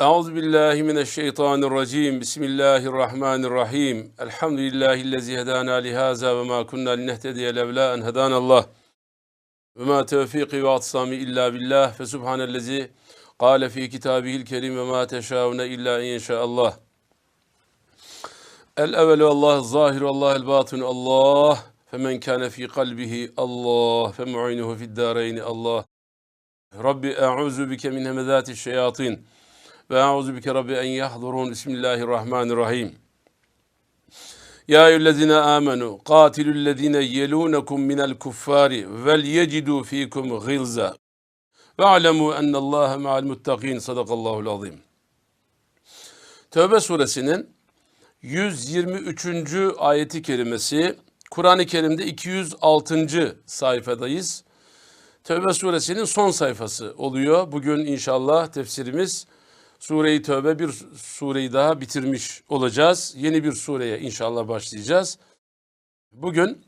Euzu billahi mineşşeytanirracim. Bismillahirrahmanirrahim. Elhamdülillahi'llezî hedana li hâzâ ve mâ kunnâ linehtediye levlâ en hedanallah. Ve mâ tevfîkî ve atsâmi illâ billah. Fe subhanellezî kâle fî kitâbihil kerîm ve mâ teşâune illâ inşaallah. El evvelu Allah, zahiru Allah, el batinu Allah. Femen kâne fî kalbihi Allah. Fe mu'inuhu fid dâreyni Allah. Rabbi e'ûzu bike min hemezâti şeyatîn ve auzu bike rabbi en yahdurun. Bismillahirrahmanirrahim. Ya eyyühellezine amenu katilüllezine yelunekum minel kuffari vel yecidu fikum gilza ve alemu ennallaha ma'al muttakin sadakallahu azim. Tövbe suresinin 123. ayeti kerimesi Kur'an-ı Kerim'de 206. sayfadayız. Tövbe suresinin son sayfası oluyor. Bugün inşallah tefsirimiz Sure-i Tövbe bir sureyi daha bitirmiş olacağız. Yeni bir sureye inşallah başlayacağız. Bugün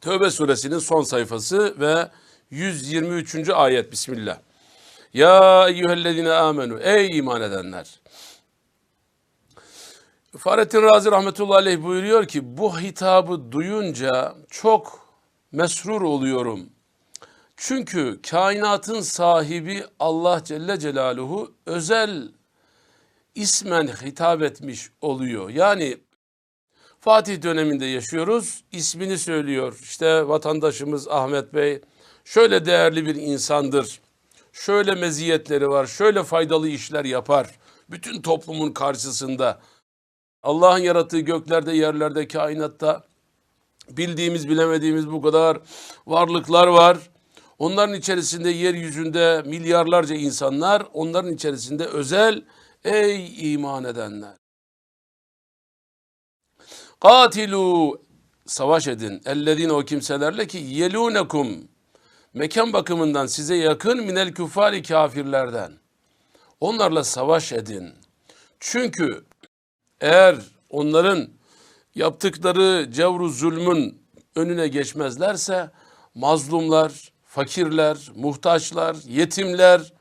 Tövbe suresinin son sayfası ve 123. ayet Bismillah. Ya eyyühellezine amenu ey iman edenler. Fahrettin Razi rahmetullahi aleyh buyuruyor ki bu hitabı duyunca çok mesrur oluyorum. Çünkü kainatın sahibi Allah Celle Celaluhu özel ismen hitap etmiş oluyor. Yani Fatih döneminde yaşıyoruz. İsmini söylüyor. İşte vatandaşımız Ahmet Bey şöyle değerli bir insandır. Şöyle meziyetleri var. Şöyle faydalı işler yapar. Bütün toplumun karşısında. Allah'ın yarattığı göklerde, yerlerde, kainatta bildiğimiz, bilemediğimiz bu kadar varlıklar var. Onların içerisinde yeryüzünde milyarlarca insanlar, onların içerisinde özel ey iman edenler. Katilu savaş edin. Ellezine o kimselerle ki yelunekum mekan bakımından size yakın minel küffari kafirlerden. Onlarla savaş edin. Çünkü eğer onların yaptıkları cevru zulmün önüne geçmezlerse mazlumlar, fakirler, muhtaçlar, yetimler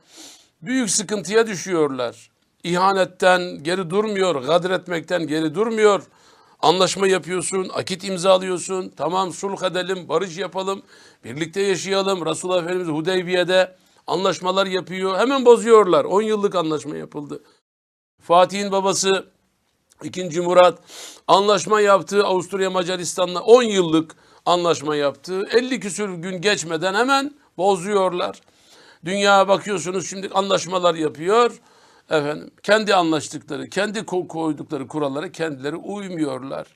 büyük sıkıntıya düşüyorlar. İhanetten geri durmuyor, gadretmekten geri durmuyor. Anlaşma yapıyorsun, akit imzalıyorsun. Tamam sulh edelim, barış yapalım, birlikte yaşayalım. Resulullah Efendimiz Hudeybiye'de anlaşmalar yapıyor. Hemen bozuyorlar. 10 yıllık anlaşma yapıldı. Fatih'in babası 2. Murat anlaşma yaptı Avusturya Macaristan'la 10 yıllık anlaşma yaptı. 50 küsür gün geçmeden hemen bozuyorlar. Dünya bakıyorsunuz şimdi anlaşmalar yapıyor. Efendim kendi anlaştıkları, kendi koydukları kurallara kendileri uymuyorlar.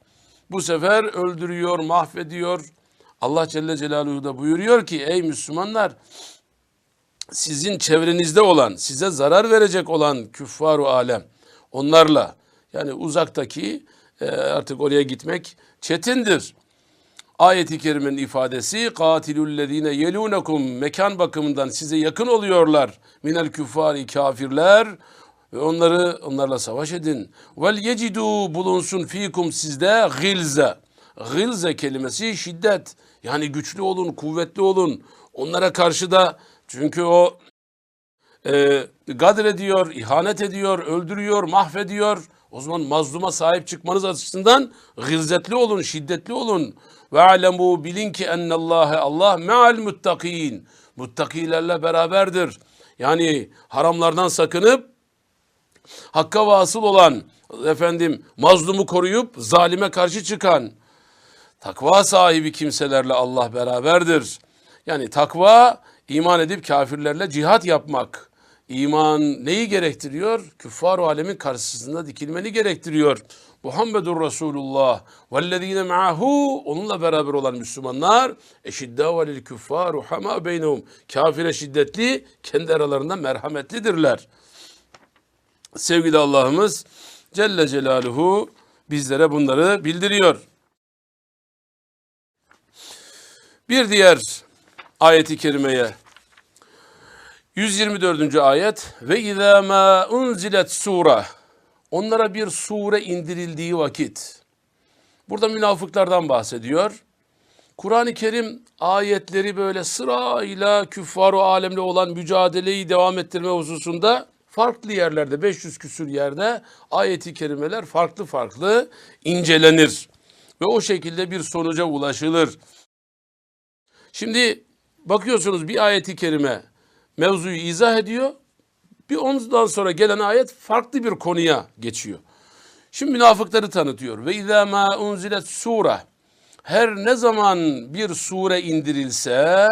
Bu sefer öldürüyor, mahvediyor. Allah Celle Celaluhu da buyuruyor ki ey Müslümanlar sizin çevrenizde olan, size zarar verecek olan küffaru alem onlarla yani uzaktaki e, artık oraya gitmek çetindir. Ayet-i kerimenin ifadesi katilüllezine yelunekum mekan bakımından size yakın oluyorlar minel küffari kafirler ve onları onlarla savaş edin. Vel yecidu bulunsun fikum sizde gilze. Gilze kelimesi şiddet. Yani güçlü olun, kuvvetli olun. Onlara karşı da çünkü o e, gadr ediyor, ihanet ediyor, öldürüyor, mahvediyor. O zaman mazluma sahip çıkmanız açısından gilzetli olun, şiddetli olun. Ve alemu bilin ki ennallâhe Allah me'al muttakin. Muttakilerle beraberdir. Yani haramlardan sakınıp hakka vasıl olan efendim mazlumu koruyup zalime karşı çıkan takva sahibi kimselerle Allah beraberdir. Yani takva iman edip kafirlerle cihat yapmak. İman neyi gerektiriyor? Küffar alemin karşısında dikilmeni gerektiriyor. Muhammedur Resulullah vellezine ma'ahu onunla beraber olan Müslümanlar eşidda velil küffar hama beynehum kafire şiddetli kendi aralarında merhametlidirler. Sevgili Allah'ımız Celle Celaluhu bizlere bunları bildiriyor. Bir diğer ayeti kerimeye 124. ayet ve izâ mâ unzilet sure onlara bir sure indirildiği vakit burada münafıklardan bahsediyor. Kur'an-ı Kerim ayetleri böyle sırayla küffar-ı alemle olan mücadeleyi devam ettirme hususunda farklı yerlerde 500 küsür yerde ayeti kerimeler farklı farklı incelenir ve o şekilde bir sonuca ulaşılır. Şimdi bakıyorsunuz bir ayeti kerime mevzuyu izah ediyor. Bir ondan sonra gelen ayet farklı bir konuya geçiyor. Şimdi münafıkları tanıtıyor. Ve izâ mâ unzilet sure. Her ne zaman bir sure indirilse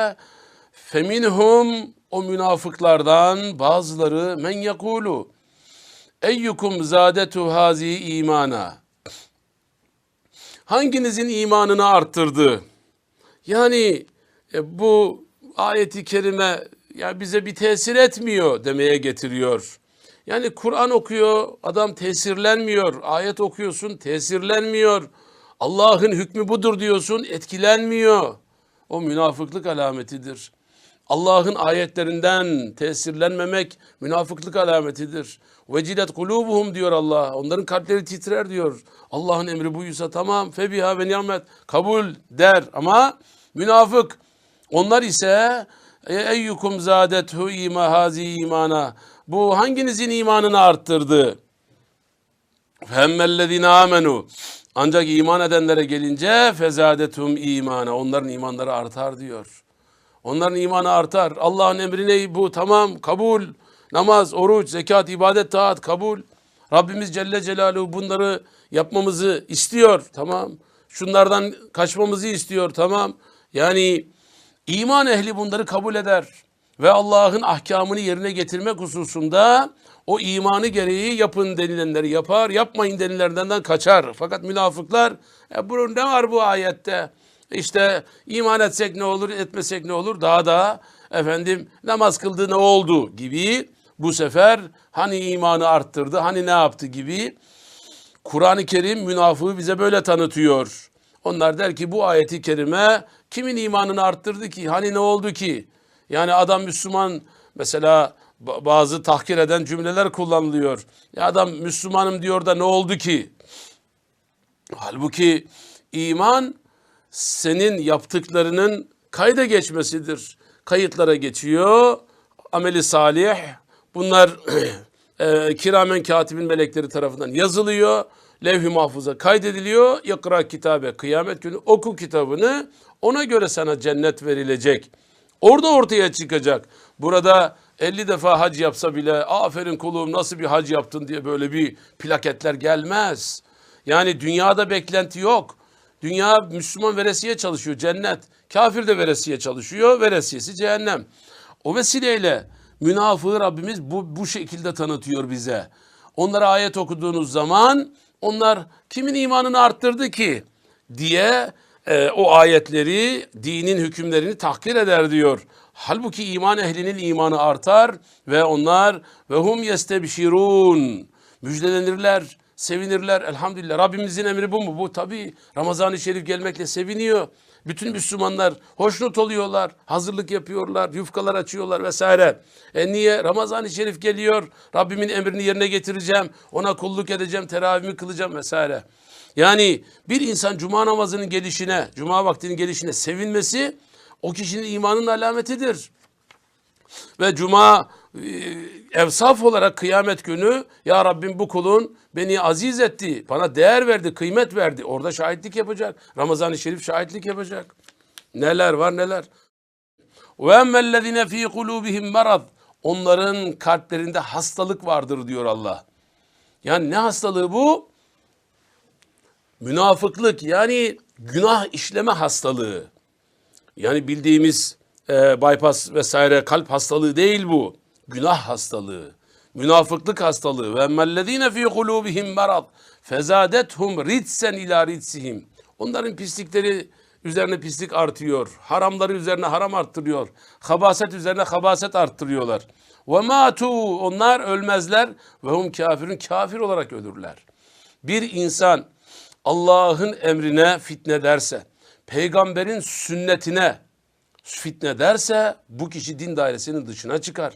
feminhum o münafıklardan bazıları men yekulu eyyukum zadetu hazi imana. Hanginizin imanını arttırdı? Yani e, bu ayeti kerime ya bize bir tesir etmiyor demeye getiriyor. Yani Kur'an okuyor, adam tesirlenmiyor. Ayet okuyorsun, tesirlenmiyor. Allah'ın hükmü budur diyorsun, etkilenmiyor. O münafıklık alametidir. Allah'ın ayetlerinden tesirlenmemek münafıklık alametidir. Vecilet kulubuhum diyor Allah. Onların kalpleri titrer diyor. Allah'ın emri buysa tamam. Febiha ve nimet kabul der ama münafık onlar ise "E, eyyukum zadethu ima hazi imana. Bu hanginizin imanını arttırdı? Femmellezine amenu. Ancak iman edenlere gelince fezadetum imana. Onların imanları artar diyor. Onların imanı artar. Allah'ın emri ne bu? Tamam kabul. Namaz, oruç, zekat, ibadet, taat kabul. Rabbimiz Celle Celaluhu bunları yapmamızı istiyor. Tamam. Şunlardan kaçmamızı istiyor. Tamam. Yani iman ehli bunları kabul eder. Ve Allah'ın ahkamını yerine getirmek hususunda o imanı gereği yapın denilenleri yapar, yapmayın denilenden kaçar. Fakat münafıklar, e, bunun ne var bu ayette? İşte iman etsek ne olur, etmesek ne olur? Daha da efendim namaz kıldı ne oldu gibi bu sefer hani imanı arttırdı, hani ne yaptı gibi Kur'an-ı Kerim münafığı bize böyle tanıtıyor. Onlar der ki bu ayeti kerime kimin imanını arttırdı ki? Hani ne oldu ki? Yani adam Müslüman mesela ba- bazı tahkir eden cümleler kullanılıyor. Ya adam Müslümanım diyor da ne oldu ki? Halbuki iman senin yaptıklarının kayda geçmesidir. Kayıtlara geçiyor. Ameli salih. Bunlar e, kiramen katibin melekleri tarafından yazılıyor. Levh-i mahfuza kaydediliyor. Yakra kitabe kıyamet günü oku kitabını. Ona göre sana cennet verilecek. Orada ortaya çıkacak. Burada 50 defa hac yapsa bile aferin kulum nasıl bir hac yaptın diye böyle bir plaketler gelmez. Yani dünyada beklenti yok. Dünya Müslüman veresiye çalışıyor cennet. Kafir de veresiye çalışıyor. Veresiyesi cehennem. O vesileyle münafığı Rabbimiz bu, bu şekilde tanıtıyor bize. Onlara ayet okuduğunuz zaman onlar kimin imanını arttırdı ki diye e, o ayetleri, dinin hükümlerini tahkir eder diyor. Halbuki iman ehlinin imanı artar ve onlar ve hum yestebşirun müjdelenirler, sevinirler. Elhamdülillah Rabbimizin emri bu mu? Bu tabii Ramazan-ı Şerif gelmekle seviniyor. Bütün Müslümanlar hoşnut oluyorlar, hazırlık yapıyorlar, yufkalar açıyorlar vesaire. E niye? Ramazan-ı Şerif geliyor, Rabbimin emrini yerine getireceğim, ona kulluk edeceğim, teravihimi kılacağım vesaire. Yani bir insan cuma namazının gelişine, cuma vaktinin gelişine sevinmesi o kişinin imanın alametidir. Ve cuma evsaf olarak kıyamet günü ya Rabbim bu kulun beni aziz etti, bana değer verdi, kıymet verdi. Orada şahitlik yapacak. Ramazan-ı Şerif şahitlik yapacak. Neler var neler. Ve emmellezine fi kulubihim marad. Onların kalplerinde hastalık vardır diyor Allah. Yani ne hastalığı bu? Münafıklık yani günah işleme hastalığı. Yani bildiğimiz e, bypass vesaire kalp hastalığı değil bu. Günah hastalığı. Münafıklık hastalığı. Ve emmellezine fi kulubihim marad fezadethum ritsen ila ritsihim. Onların pislikleri üzerine pislik artıyor. Haramları üzerine haram arttırıyor. Habaset üzerine habaset arttırıyorlar. Ve matu onlar ölmezler ve hum kafirun kafir olarak ölürler. Bir insan Allah'ın emrine fitne derse, peygamberin sünnetine fitne derse bu kişi din dairesinin dışına çıkar.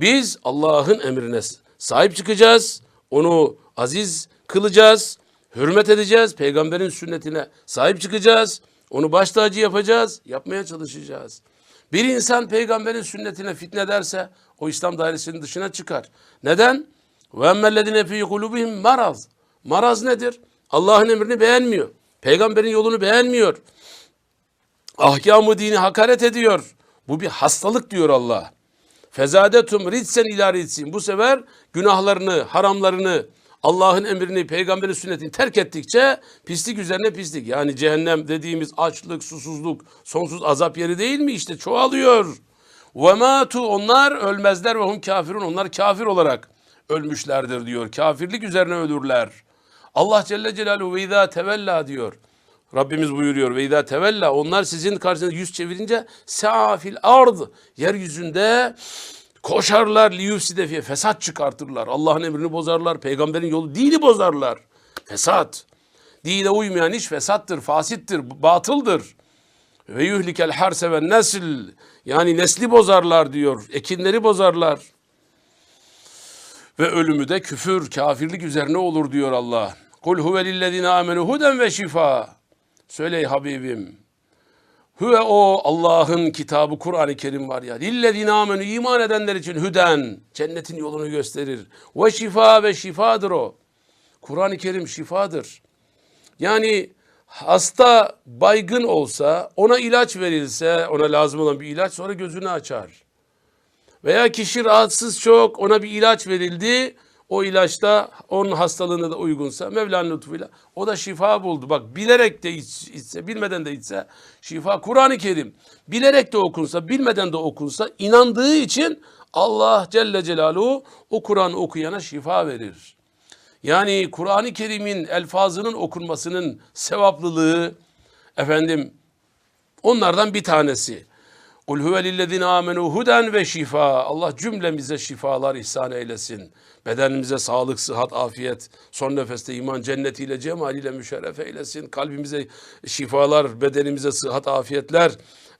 Biz Allah'ın emrine sahip çıkacağız. Onu aziz kılacağız. Hürmet edeceğiz. Peygamberin sünnetine sahip çıkacağız. Onu baş tacı yapacağız. Yapmaya çalışacağız. Bir insan peygamberin sünnetine fitne derse o İslam dairesinin dışına çıkar. Neden? Emmellezine fî kulubihim maraz. Maraz nedir? Allah'ın emrini beğenmiyor. Peygamberin yolunu beğenmiyor. Ahkamı dini hakaret ediyor. Bu bir hastalık diyor Allah. Fezadetum ritsen ila ritsin. Bu sefer günahlarını, haramlarını, Allah'ın emrini, peygamberin sünnetini terk ettikçe pislik üzerine pislik. Yani cehennem dediğimiz açlık, susuzluk, sonsuz azap yeri değil mi? İşte çoğalıyor. Ve matu onlar ölmezler ve hum kafirun. Onlar kafir olarak ölmüşlerdir diyor. Kafirlik üzerine ölürler. Allah Celle Celaluhu ve izâ tevella diyor. Rabbimiz buyuruyor ve izâ tevella onlar sizin karşınıza yüz çevirince sa'fil ard yeryüzünde koşarlar liyufside fiye fesat çıkartırlar. Allah'ın emrini bozarlar, peygamberin yolu dini bozarlar. Fesat. Dine uymayan iş fesattır, fasittir, batıldır. Ve yuhlikel harse ve nesil yani nesli bozarlar diyor. Ekinleri bozarlar. Ve ölümü de küfür, kafirlik üzerine olur diyor Allah. Kul huve lillezine amenu huden ve şifa. Söyle Habibim. Huve o Allah'ın kitabı Kur'an-ı Kerim var ya. Lillezine amenu iman edenler için hüden. Cennetin yolunu gösterir. Ve şifa ve şifadır o. Kur'an-ı Kerim şifadır. Yani hasta baygın olsa ona ilaç verilse ona lazım olan bir ilaç sonra gözünü açar. Veya kişi rahatsız çok ona bir ilaç verildi. O ilaçta onun hastalığına da uygunsa Mevla'nın lütfuyla o da şifa buldu. Bak bilerek de iç- içse bilmeden de içse şifa Kur'an-ı Kerim. Bilerek de okunsa bilmeden de okunsa inandığı için Allah Celle Celaluhu o Kur'an okuyana şifa verir. Yani Kur'an-ı Kerim'in elfazının okunmasının sevaplılığı efendim onlardan bir tanesi. Kul huvelillezine amenu huden ve şifa. Allah cümlemize şifalar ihsan eylesin. Bedenimize sağlık, sıhhat, afiyet, son nefeste iman, cennetiyle, cemaliyle müşerref eylesin. Kalbimize şifalar, bedenimize sıhhat, afiyetler.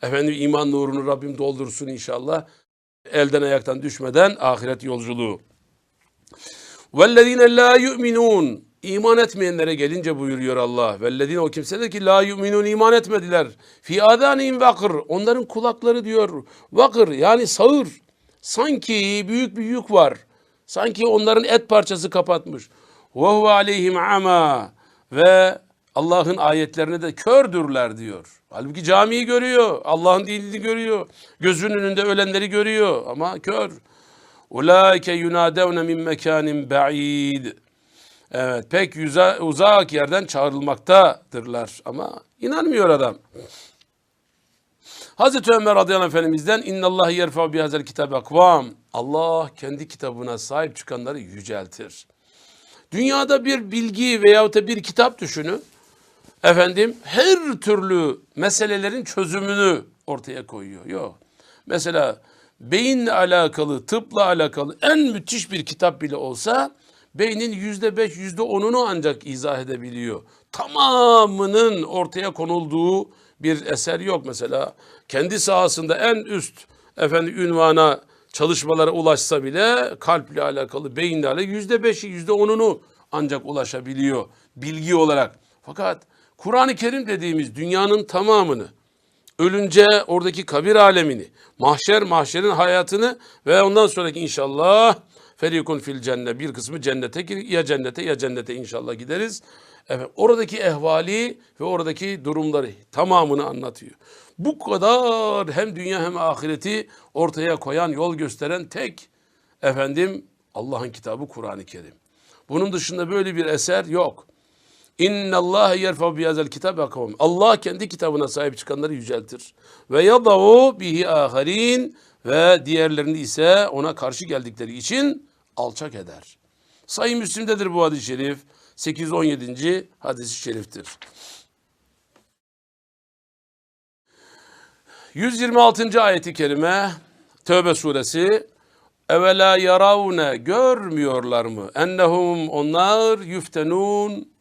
Efendim iman nurunu Rabbim doldursun inşallah. Elden ayaktan düşmeden ahiret yolculuğu. Vellezine la yu'minun. İman etmeyenlere gelince buyuruyor Allah. Vellezine o kimseler ki la yu'minun iman etmediler. Fi adanihim vakır. Onların kulakları diyor vakır yani sağır. Sanki büyük bir yük var. Sanki onların et parçası kapatmış. Ve huve aleyhim ama ve Allah'ın ayetlerine de kördürler diyor. Halbuki camiyi görüyor, Allah'ın dinini görüyor, gözünün önünde ölenleri görüyor ama kör. Ulaike yunadevne min mekanin ba'id. Evet pek yüze, uzak yerden çağrılmaktadırlar ama inanmıyor adam. Hazreti Ömer radıyallahu efendimizden innallahi yerfa bihazel kitab akvam. Allah kendi kitabına sahip çıkanları yüceltir. Dünyada bir bilgi veyahut da bir kitap düşünün. Efendim her türlü meselelerin çözümünü ortaya koyuyor. Yok. Mesela beyinle alakalı, tıpla alakalı en müthiş bir kitap bile olsa beynin yüzde beş, yüzde onunu ancak izah edebiliyor. Tamamının ortaya konulduğu bir eser yok mesela. Kendi sahasında en üst efendim ünvana çalışmalara ulaşsa bile kalple alakalı, beyinle alakalı yüzde beşi, yüzde onunu ancak ulaşabiliyor bilgi olarak. Fakat Kur'an-ı Kerim dediğimiz dünyanın tamamını ölünce oradaki kabir alemini, mahşer mahşerin hayatını ve ondan sonraki inşallah ferikun fil cennet bir kısmı cennete gir ya cennete ya cennete inşallah gideriz. Evet, oradaki ehvali ve oradaki durumları tamamını anlatıyor. Bu kadar hem dünya hem ahireti ortaya koyan, yol gösteren tek efendim Allah'ın kitabı Kur'an-ı Kerim. Bunun dışında böyle bir eser yok. İnna Allah yerfa bihazel kitab akvam. Allah kendi kitabına sahip çıkanları yüceltir. Ve yadavu bihi aharin ve diğerlerini ise ona karşı geldikleri için alçak eder. Sayı Müslim'dedir bu hadis-i şerif. 817. hadis-i şeriftir. 126. ayeti kerime Tövbe suresi Evela yaravne görmüyorlar mı? Ennehum onlar yüftenun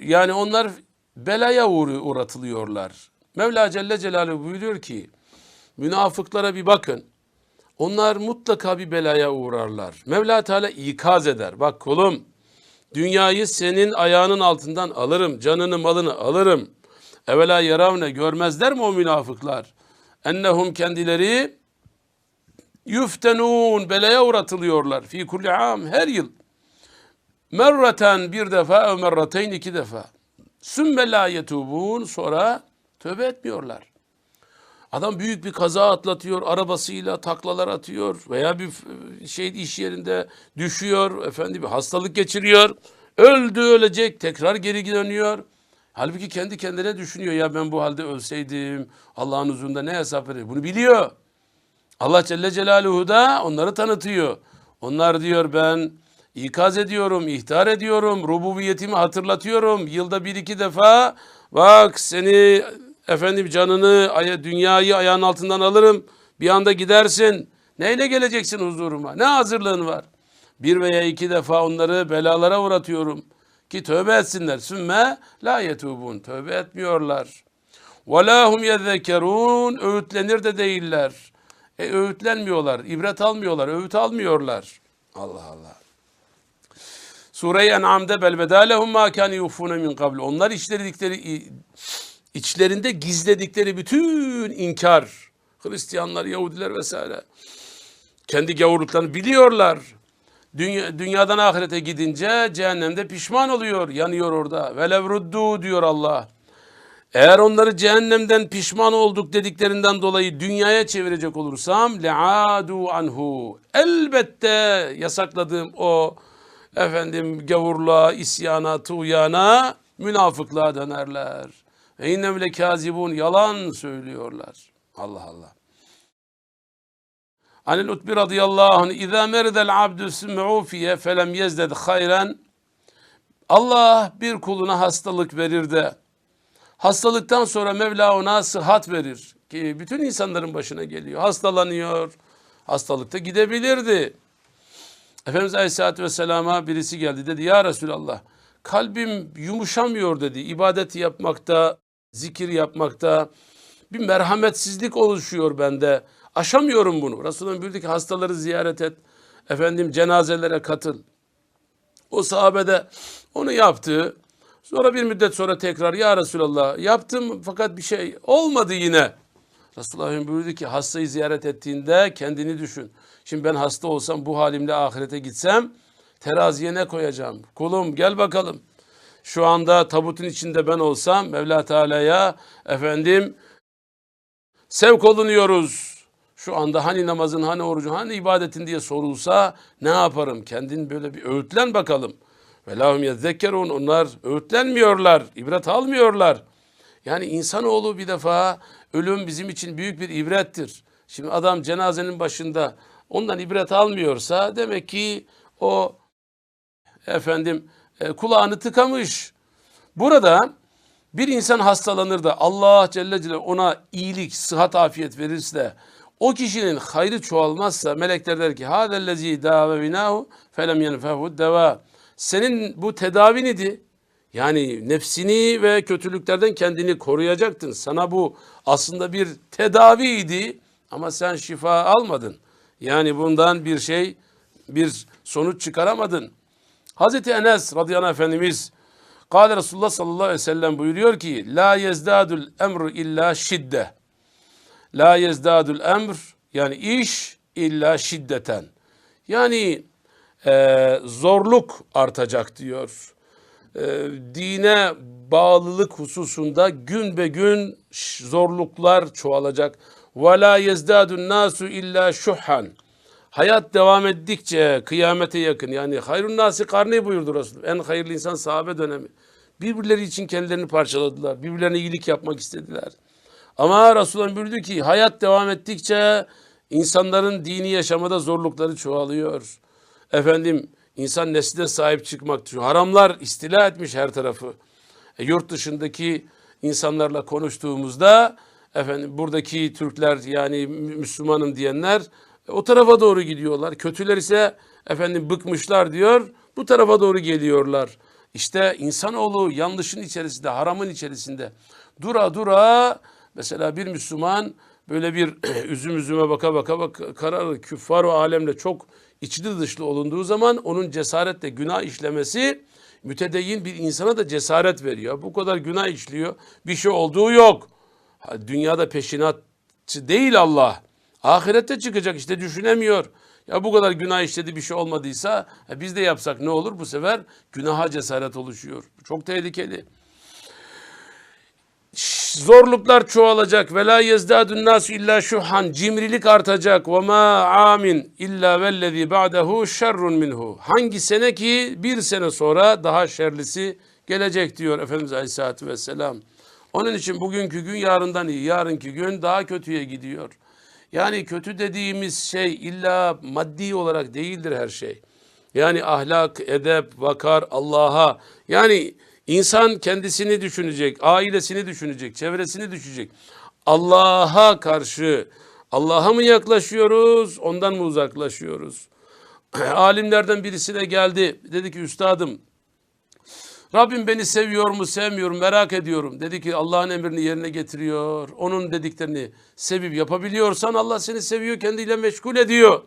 yani onlar belaya uğratılıyorlar. Mevla Celle Celaluhu buyuruyor ki münafıklara bir bakın. Onlar mutlaka bir belaya uğrarlar. Mevla Teala ikaz eder. Bak kulum dünyayı senin ayağının altından alırım. Canını malını alırım. Evvela yaravne görmezler mi o münafıklar? ennehum kendileri yüftenun belaya uğratılıyorlar fi kulli am her yıl merraten bir defa merrateyn iki defa sümme la yetubun sonra tövbe etmiyorlar. Adam büyük bir kaza atlatıyor, arabasıyla taklalar atıyor veya bir şey iş yerinde düşüyor, efendim bir hastalık geçiriyor. Öldü ölecek, tekrar geri dönüyor. Halbuki kendi kendine düşünüyor ya ben bu halde ölseydim Allah'ın huzurunda ne hesap verir? Bunu biliyor. Allah Celle Celaluhu da onları tanıtıyor. Onlar diyor ben ikaz ediyorum, ihtar ediyorum, rububiyetimi hatırlatıyorum. Yılda bir iki defa bak seni Efendim canını, dünyayı ayağın altından alırım. Bir anda gidersin. Neyle geleceksin huzuruma? Ne hazırlığın var? Bir veya iki defa onları belalara uğratıyorum. Ki tövbe etsinler. Sümme la yetubun. Tövbe etmiyorlar. Ve la hum yezzekerun. Öğütlenir de değiller. E, öğütlenmiyorlar. ibret almıyorlar. Öğüt almıyorlar. Allah Allah. Sure-i En'am'da belvedâ lehum mâ kâne yufûne min kabl. Onlar işledikleri içlerinde gizledikleri bütün inkar, Hristiyanlar, Yahudiler vesaire kendi gavurluklarını biliyorlar. Dünya, dünyadan ahirete gidince cehennemde pişman oluyor, yanıyor orada. Velev ruddu diyor Allah. Eğer onları cehennemden pişman olduk dediklerinden dolayı dünyaya çevirecek olursam leadu anhu. Elbette yasakladığım o efendim gavurluğa, isyana, tuğyana, münafıklığa dönerler. Ve innem lekazibun yalan söylüyorlar. Allah Allah. Anil Utbi radıyallahu anh İzâ meridel abdü süm'ufiye felem yezded hayren Allah bir kuluna hastalık verir de Hastalıktan sonra Mevla ona sıhhat verir. Ki bütün insanların başına geliyor. Hastalanıyor. Hastalıkta gidebilirdi. Efendimiz Aleyhisselatü Vesselam'a birisi geldi dedi ya Resulallah kalbim yumuşamıyor dedi. İbadet yapmakta, zikir yapmakta bir merhametsizlik oluşuyor bende. Aşamıyorum bunu. Resulullah buyurdu ki hastaları ziyaret et. Efendim cenazelere katıl. O sahabede onu yaptı. Sonra bir müddet sonra tekrar ya Resulallah yaptım fakat bir şey olmadı yine. Resulullah buyurdu ki hastayı ziyaret ettiğinde kendini düşün. Şimdi ben hasta olsam bu halimle ahirete gitsem teraziye ne koyacağım? Kulum gel bakalım. Şu anda tabutun içinde ben olsam Mevla Teala'ya efendim sevk olunuyoruz. Şu anda hani namazın, hani orucun, hani ibadetin diye sorulsa ne yaparım? Kendin böyle bir öğütlen bakalım. Ve lahum yezzekkerun. Onlar öğütlenmiyorlar, ibret almıyorlar. Yani insanoğlu bir defa ölüm bizim için büyük bir ibrettir. Şimdi adam cenazenin başında ondan ibret almıyorsa demek ki o efendim e, kulağını tıkamış. Burada bir insan hastalanır da Allah Celle Celle ona iyilik, sıhhat, afiyet verirse o kişinin hayrı çoğalmazsa melekler der ki hadellezi dave binahu felem yenfehu deva. Senin bu tedavin idi. Yani nefsini ve kötülüklerden kendini koruyacaktın. Sana bu aslında bir tedaviydi ama sen şifa almadın. Yani bundan bir şey, bir sonuç çıkaramadın. Hazreti Enes radıyallahu anh efendimiz Kale Resulullah sallallahu aleyhi ve sellem buyuruyor ki La yezdadul emr illa şidde. La yezdadul emr yani iş illa şiddeten. Yani e, zorluk artacak diyor. E, dine bağlılık hususunda gün be gün zorluklar çoğalacak. Ve la yezdadun nasu illa şuhan. Hayat devam ettikçe kıyamete yakın yani hayrun nasi karni buyurdu Resulullah. En hayırlı insan sahabe dönemi. Birbirleri için kendilerini parçaladılar. Birbirlerine iyilik yapmak istediler. Ama Resulullah buyurdu ki hayat devam ettikçe insanların dini yaşamada zorlukları çoğalıyor. Efendim insan nesline sahip çıkmak. Haramlar istila etmiş her tarafı. E, yurt dışındaki insanlarla konuştuğumuzda efendim buradaki Türkler yani Mü- Müslümanım diyenler o tarafa doğru gidiyorlar. Kötüler ise efendim bıkmışlar diyor. Bu tarafa doğru geliyorlar. İşte insanoğlu yanlışın içerisinde, haramın içerisinde dura dura mesela bir Müslüman böyle bir üzüm üzüme baka baka bak kararı küffar o alemle çok içli dışlı olunduğu zaman onun cesaretle günah işlemesi mütedeyyin bir insana da cesaret veriyor. Bu kadar günah işliyor. Bir şey olduğu yok. Dünyada peşinat değil Allah. Ahirette çıkacak işte düşünemiyor. Ya bu kadar günah işledi bir şey olmadıysa e, biz de yapsak ne olur? Bu sefer günaha cesaret oluşuyor. Çok tehlikeli. Zorluklar çoğalacak. Ve la yezdadun nasu illa şuhan. Cimrilik artacak. Ve ma amin illa vellezî ba'dehu şerrun minhu. Hangi sene ki bir sene sonra daha şerlisi gelecek diyor Efendimiz Aleyhisselatü Vesselam. Onun için bugünkü gün yarından iyi. Yarınki gün daha kötüye gidiyor. Yani kötü dediğimiz şey illa maddi olarak değildir her şey. Yani ahlak, edep, vakar, Allah'a. Yani insan kendisini düşünecek, ailesini düşünecek, çevresini düşünecek. Allah'a karşı Allah'a mı yaklaşıyoruz, ondan mı uzaklaşıyoruz? Alimlerden birisine geldi. Dedi ki üstadım Rabbim beni seviyor mu sevmiyor mu merak ediyorum. Dedi ki Allah'ın emrini yerine getiriyor. Onun dediklerini sevip yapabiliyorsan Allah seni seviyor kendiyle meşgul ediyor.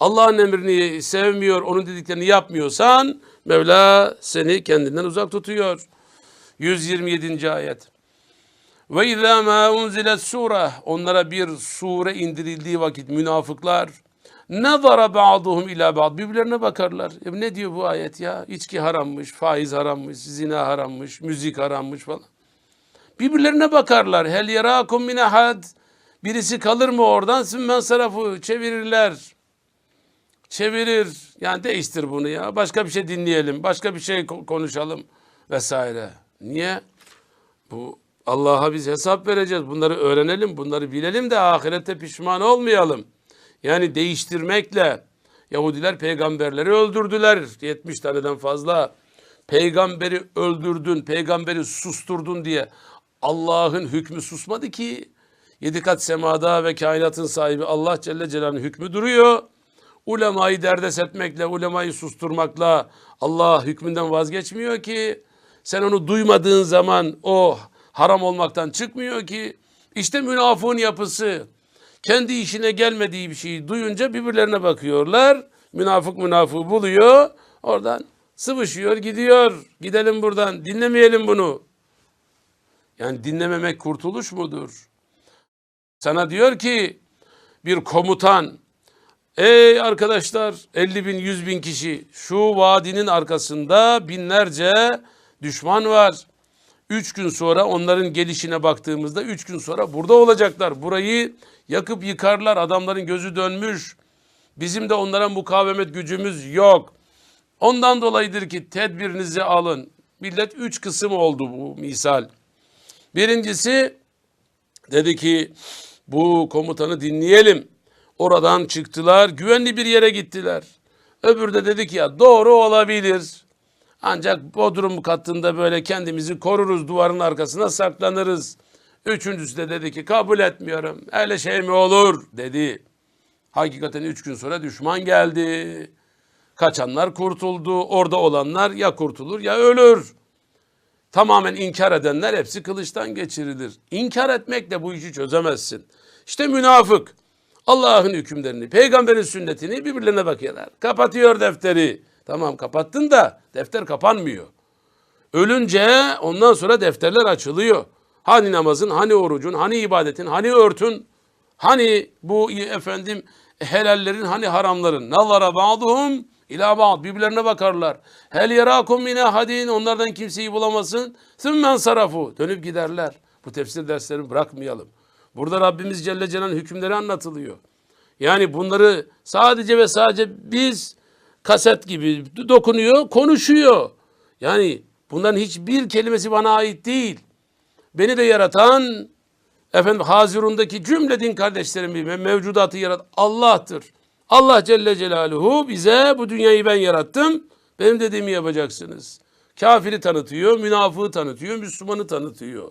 Allah'ın emrini sevmiyor onun dediklerini yapmıyorsan Mevla seni kendinden uzak tutuyor. 127. ayet. Ve izâ mâ unzilet sure onlara bir sure indirildiği vakit münafıklar nazara ba'duhum ila ba'd birbirlerine bakarlar. E ne diyor bu ayet ya? İçki harammış, faiz harammış, zina harammış, müzik harammış falan. Birbirlerine bakarlar. Hel yarakum min ahad. Birisi kalır mı oradan? Sümmen sarafı çevirirler. Çevirir. Yani değiştir bunu ya. Başka bir şey dinleyelim. Başka bir şey ko- konuşalım vesaire. Niye? Bu Allah'a biz hesap vereceğiz. Bunları öğrenelim, bunları bilelim de ahirette pişman olmayalım. Yani değiştirmekle Yahudiler peygamberleri öldürdüler. 70 taneden fazla. Peygamberi öldürdün, peygamberi susturdun diye Allah'ın hükmü susmadı ki. Yedi kat semada ve kainatın sahibi Allah Celle Celaluhu'nun hükmü duruyor. Ulemayı derdest etmekle, ulemayı susturmakla Allah hükmünden vazgeçmiyor ki. Sen onu duymadığın zaman o haram olmaktan çıkmıyor ki. İşte münafığın yapısı. Kendi işine gelmediği bir şeyi duyunca birbirlerine bakıyorlar. Münafık münafığı buluyor. Oradan sıvışıyor gidiyor. Gidelim buradan dinlemeyelim bunu. Yani dinlememek kurtuluş mudur? Sana diyor ki bir komutan Ey arkadaşlar 50 bin 100 bin kişi şu vadinin arkasında binlerce düşman var. Üç gün sonra onların gelişine baktığımızda üç gün sonra burada olacaklar. Burayı yakıp yıkarlar adamların gözü dönmüş. Bizim de onlara mukavemet gücümüz yok. Ondan dolayıdır ki tedbirinizi alın. Millet üç kısım oldu bu misal. Birincisi dedi ki bu komutanı dinleyelim. Oradan çıktılar, güvenli bir yere gittiler. Öbürü de dedi ki ya doğru olabilir. Ancak Bodrum katında böyle kendimizi koruruz, duvarın arkasına saklanırız. Üçüncüsü de dedi ki kabul etmiyorum. Öyle şey mi olur dedi. Hakikaten üç gün sonra düşman geldi. Kaçanlar kurtuldu. Orada olanlar ya kurtulur ya ölür. Tamamen inkar edenler hepsi kılıçtan geçirilir. İnkar etmekle bu işi çözemezsin. İşte münafık. Allah'ın hükümlerini, peygamberin sünnetini birbirlerine bakıyorlar. Kapatıyor defteri. Tamam kapattın da defter kapanmıyor. Ölünce ondan sonra defterler açılıyor. Hani namazın, hani orucun, hani ibadetin, hani örtün, hani bu efendim helallerin, hani haramların. Nallara ba'duhum ila ba'd. Birbirlerine bakarlar. Hel yerakum min ahadin. Onlardan kimseyi bulamasın. Sümmen sarafu. Dönüp giderler. Bu tefsir derslerini bırakmayalım. Burada Rabbimiz Celle Celal'in hükümleri anlatılıyor. Yani bunları sadece ve sadece biz kaset gibi dokunuyor, konuşuyor. Yani bunların hiçbir kelimesi bana ait değil. Beni de yaratan efendim Hazirun'daki cümle din kardeşlerimi ve mevcudatı yaratan Allah'tır. Allah Celle Celaluhu bize bu dünyayı ben yarattım. Benim dediğimi yapacaksınız. Kafiri tanıtıyor, münafığı tanıtıyor, Müslümanı tanıtıyor.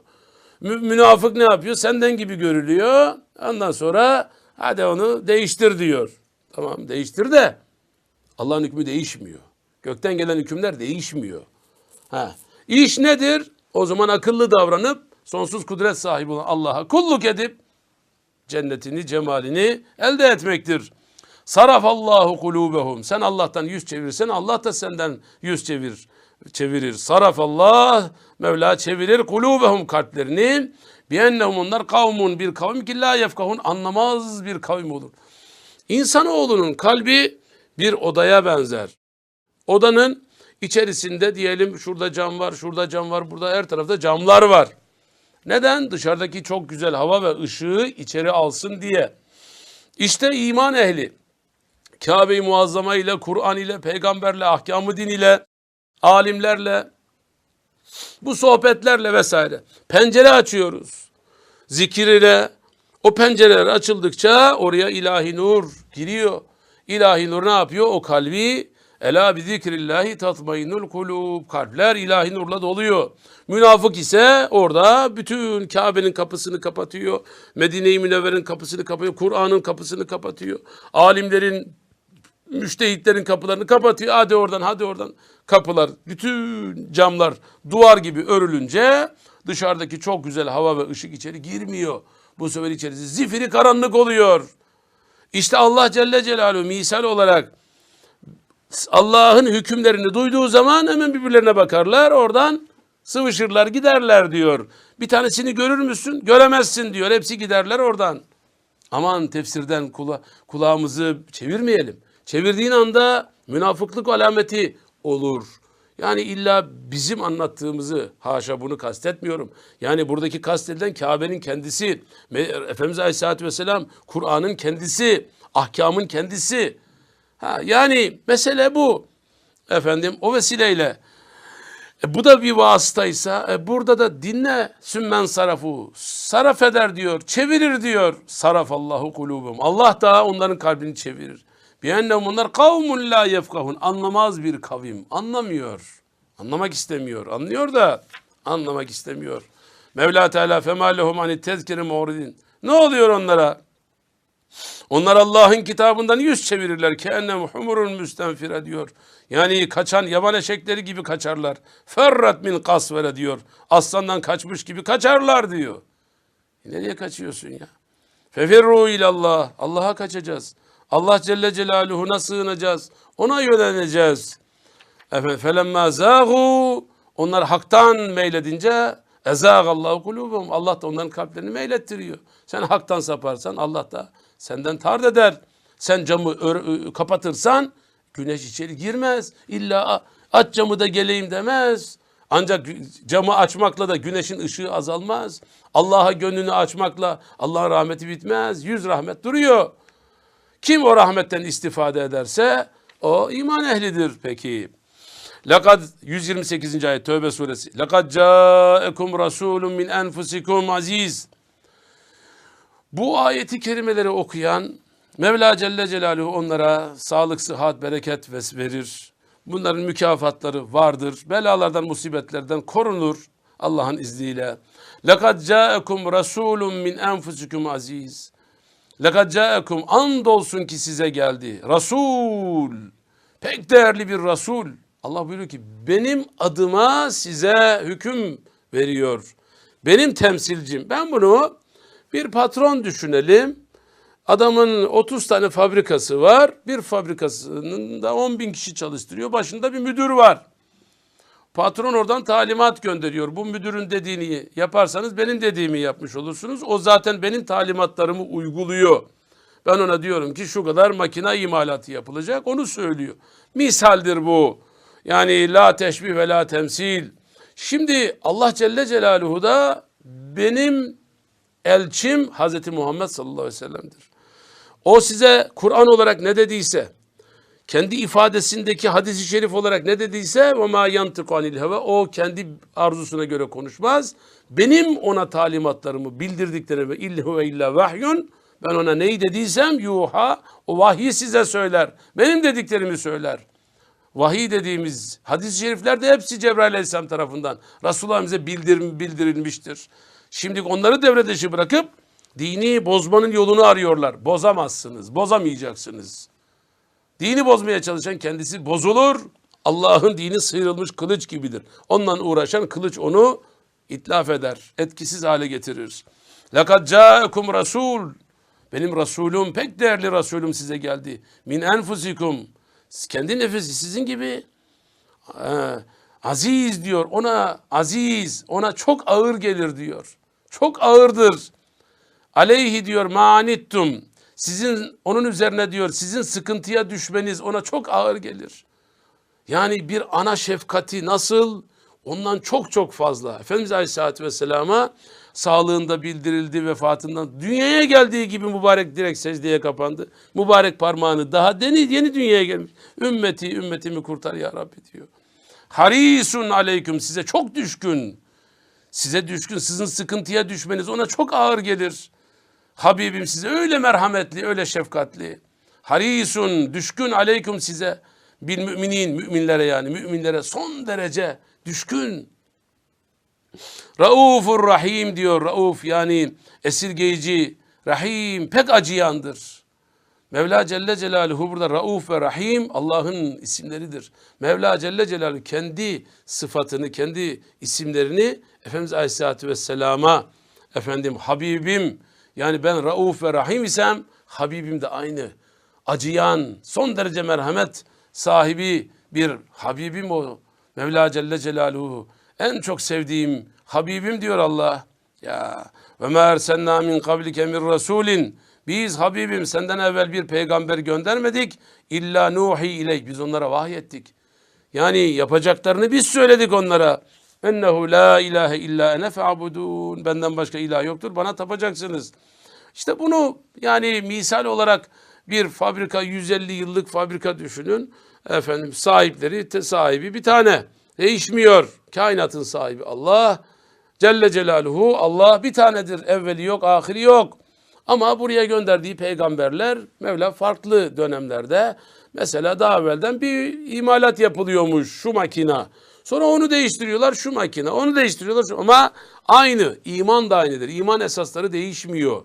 Mü- münafık ne yapıyor? Senden gibi görülüyor. Ondan sonra hadi onu değiştir diyor. Tamam değiştir de Allah'ın hükmü değişmiyor. Gökten gelen hükümler değişmiyor. Ha. İş nedir? O zaman akıllı davranıp sonsuz kudret sahibi olan Allah'a kulluk edip cennetini, cemalini elde etmektir. Sarafallahu kulubehum. Sen Allah'tan yüz çevirsen Allah da senden yüz çevir çevirir. Sarafallah Mevla çevirir kulubehum kalplerini Biennehum onlar kavmun bir kavim ki la yefkahun anlamaz bir kavim olur. İnsanoğlunun kalbi bir odaya benzer. Odanın içerisinde diyelim şurada cam var, şurada cam var, burada her tarafta camlar var. Neden? Dışarıdaki çok güzel hava ve ışığı içeri alsın diye. İşte iman ehli. Kabe-i Muazzama ile, Kur'an ile, peygamberle, ahkamı din ile, alimlerle, bu sohbetlerle vesaire pencere açıyoruz. Zikir ile o pencereler açıldıkça oraya ilahi nur giriyor. İlahi nur ne yapıyor? O kalbi ela bi zikrillahi tatmainul kulub. Kalpler ilahi nurla doluyor. Münafık ise orada bütün Kabe'nin kapısını kapatıyor. Medine-i Münevver'in kapısını kapatıyor. Kur'an'ın kapısını kapatıyor. Alimlerin müştehitlerin kapılarını kapatıyor. Hadi oradan hadi oradan. Kapılar, bütün camlar duvar gibi örülünce dışarıdaki çok güzel hava ve ışık içeri girmiyor. Bu sefer içerisi zifiri karanlık oluyor. İşte Allah Celle Celaluhu misal olarak Allah'ın hükümlerini duyduğu zaman hemen birbirlerine bakarlar. Oradan sıvışırlar giderler diyor. Bir tanesini görür müsün? Göremezsin diyor. Hepsi giderler oradan. Aman tefsirden kula, kulağımızı çevirmeyelim. Çevirdiğin anda münafıklık alameti olur. Yani illa bizim anlattığımızı haşa bunu kastetmiyorum. Yani buradaki kastedilen Kabe'nin kendisi, Efendimiz Aleyhisselatü Vesselam Kur'an'ın kendisi, ahkamın kendisi. Ha, yani mesele bu. Efendim o vesileyle e, bu da bir vasıtaysa e, burada da dinle sümmen sarafu. Saraf eder diyor, çevirir diyor. Saraf Allahu kulubum. Allah da onların kalbini çevirir. Biennem onlar kavmun la yefkahun. Anlamaz bir kavim. Anlamıyor. Anlamak istemiyor. Anlıyor da anlamak istemiyor. Mevla Teala fema ani tezkiri muridin. Ne oluyor onlara? Onlar Allah'ın kitabından yüz çevirirler. Keennem humurun müstenfire diyor. Yani kaçan yaban eşekleri gibi kaçarlar. Ferrat min kasvere diyor. Aslandan kaçmış gibi kaçarlar diyor. E nereye kaçıyorsun ya? Fefirru ilallah. Allah'a kaçacağız. Allah Celle Celaluhu'na sığınacağız. Ona yöneleceğiz. Efendim felemma zâhu onlar haktan meyledince ezâgallahu kulûbum. Allah da onların kalplerini meylettiriyor. Sen haktan saparsan Allah da senden tard eder. Sen camı kapatırsan güneş içeri girmez. İlla "A- aç camı da geleyim demez. Ancak camı açmakla da güneşin ışığı azalmaz. Allah'a gönlünü açmakla Allah'ın rahmeti bitmez. Yüz rahmet duruyor. Kim o rahmetten istifade ederse o iman ehlidir peki. Lekad 128. ayet Tövbe suresi. Lekad ca'ekum rasulun min enfusikum aziz. Bu ayeti kerimeleri okuyan Mevla Celle Celaluhu onlara sağlık, sıhhat, bereket verir. Bunların mükafatları vardır. Belalardan, musibetlerden korunur Allah'ın izniyle. Lekad ca'ekum rasulun min enfusikum aziz. Lekad ca'ekum andolsun ki size geldi. Rasul. Pek değerli bir Rasul. Allah buyuruyor ki benim adıma size hüküm veriyor. Benim temsilcim. Ben bunu bir patron düşünelim. Adamın 30 tane fabrikası var. Bir fabrikasının da 10 bin kişi çalıştırıyor. Başında bir müdür var. Patron oradan talimat gönderiyor. Bu müdürün dediğini yaparsanız benim dediğimi yapmış olursunuz. O zaten benim talimatlarımı uyguluyor. Ben ona diyorum ki şu kadar makine imalatı yapılacak. Onu söylüyor. Misaldir bu. Yani la teşbih ve la temsil. Şimdi Allah Celle Celaluhu da benim elçim Hazreti Muhammed sallallahu aleyhi ve sellem'dir. O size Kur'an olarak ne dediyse, kendi ifadesindeki hadisi şerif olarak ne dediyse ve ma yantiku anil heva o kendi arzusuna göre konuşmaz. Benim ona talimatlarımı bildirdiklerimi illahu ve illa vahyun ben ona neyi dediysem yuha o vahyi size söyler. Benim dediklerimi söyler. Vahiy dediğimiz hadis-i şerifler de hepsi Cebrail Aleyhisselam tarafından Resulullah'ımıza bildir, bildirilmiştir. Şimdi onları devre dışı bırakıp dini bozmanın yolunu arıyorlar. Bozamazsınız, bozamayacaksınız. Dini bozmaya çalışan kendisi bozulur. Allah'ın dini sıyrılmış kılıç gibidir. Onunla uğraşan kılıç onu itlaf eder, etkisiz hale getirir. Lekad ca'ekum rasul. Benim Resulüm, pek değerli Resulüm size geldi. Min enfusikum. Kendi nefesi sizin gibi. Aziz diyor. Ona aziz, ona çok ağır gelir diyor. Çok ağırdır. Aleyhi diyor manittum. Sizin onun üzerine diyor sizin sıkıntıya düşmeniz ona çok ağır gelir. Yani bir ana şefkati nasıl? Ondan çok çok fazla. Efendimiz Aleyhisselatü Vesselam'a sağlığında bildirildi vefatından. Dünyaya geldiği gibi mübarek direkt secdeye kapandı. Mübarek parmağını daha deni, yeni dünyaya gelmiş. Ümmeti, ümmetimi kurtar ya Rabbi diyor. Harisun aleyküm size çok düşkün. Size düşkün, sizin sıkıntıya düşmeniz ona çok ağır gelir. Habibim size öyle merhametli, öyle şefkatli. Harisun, düşkün aleyküm size. Bil müminin, müminlere yani, müminlere son derece düşkün. Raufur Rahim diyor. Rauf yani esirgeyici, Rahim pek acıyandır. Mevla Celle Celaluhu burada Rauf ve Rahim Allah'ın isimleridir. Mevla Celle Celaluhu kendi sıfatını, kendi isimlerini Efendimiz Aleyhisselatü Vesselam'a efendim Habibim yani ben Rauf ve Rahim isem Habibim de aynı. Acıyan, son derece merhamet sahibi bir Habibim o. Mevla Celle Celaluhu en çok sevdiğim Habibim diyor Allah. Ya ve ma ersenna min kablike min rasulin. Biz Habibim senden evvel bir peygamber göndermedik. İlla nuhi ileyk. Biz onlara vahyettik. Yani yapacaklarını biz söyledik onlara. Ennehu la ilahe illa ene fe'abudun. Benden başka ilah yoktur. Bana tapacaksınız. İşte bunu yani misal olarak bir fabrika 150 yıllık fabrika düşünün. Efendim sahipleri te sahibi bir tane. Değişmiyor. Kainatın sahibi Allah. Celle Celaluhu Allah bir tanedir. Evveli yok, ahiri yok. Ama buraya gönderdiği peygamberler Mevla farklı dönemlerde mesela daha evvelden bir imalat yapılıyormuş şu makina. Sonra onu değiştiriyorlar şu makine. Onu değiştiriyorlar şu ama aynı. iman da aynıdır. İman esasları değişmiyor.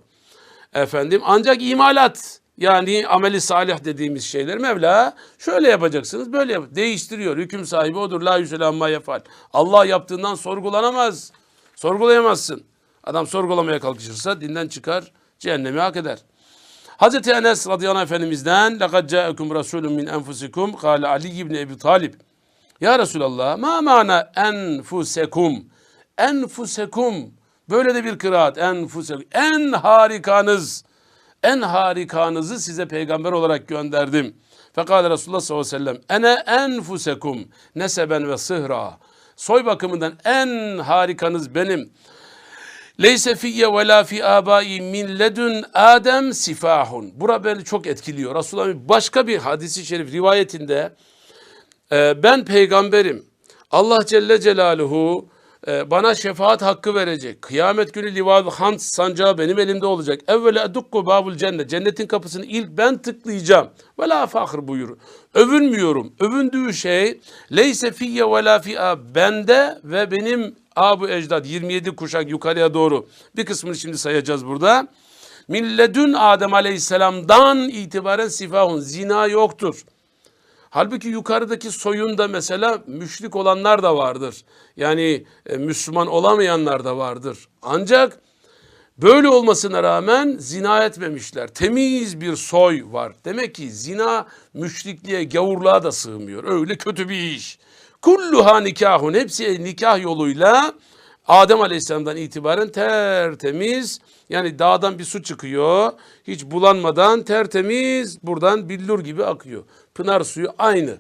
Efendim ancak imalat yani ameli salih dediğimiz şeyler Mevla şöyle yapacaksınız böyle yap. Değiştiriyor. Hüküm sahibi odur. La yüselamma yapar. Allah yaptığından sorgulanamaz. Sorgulayamazsın. Adam sorgulamaya kalkışırsa dinden çıkar. Cehennemi hak eder. Hazreti Enes radıyallahu anh efendimizden لَقَدْ جَاءَكُمْ رَسُولٌ مِنْ اَنْفُسِكُمْ قَالَ Ali ibn Ebi Talib ya Resulallah ma mana enfusekum enfusekum böyle de bir kıraat enfusekum en harikanız en harikanızı size peygamber olarak gönderdim. Fekale Resulullah sallallahu aleyhi ve sellem ene enfusekum neseben ve sıhra soy bakımından en harikanız benim. Leyse fiyye ve la fi abai min ledün Adem sifahun. Bura beni çok etkiliyor. Resulullah'ın başka bir hadisi şerif rivayetinde e, ben peygamberim. Allah Celle Celaluhu e, bana şefaat hakkı verecek. Kıyamet günü livav hamd sancağı benim elimde olacak. Evvela edukku babul cennet. Cennetin kapısını ilk ben tıklayacağım. Ve la fahır buyur. Övünmüyorum. Övündüğü şey leyse fiyye ve la fi bende ve benim Abu Ecdad 27 kuşak yukarıya doğru bir kısmını şimdi sayacağız burada. Milledün Adem Aleyhisselam'dan itibaren sifahun zina yoktur. Halbuki yukarıdaki soyunda mesela müşrik olanlar da vardır. Yani e, Müslüman olamayanlar da vardır. Ancak böyle olmasına rağmen zina etmemişler. Temiz bir soy var. Demek ki zina müşrikliğe, gavurluğa da sığmıyor. Öyle kötü bir iş. Kulluha nikahun. Hepsi nikah yoluyla Adem Aleyhisselam'dan itibaren tertemiz yani dağdan bir su çıkıyor. Hiç bulanmadan tertemiz buradan billur gibi akıyor. Pınar suyu aynı.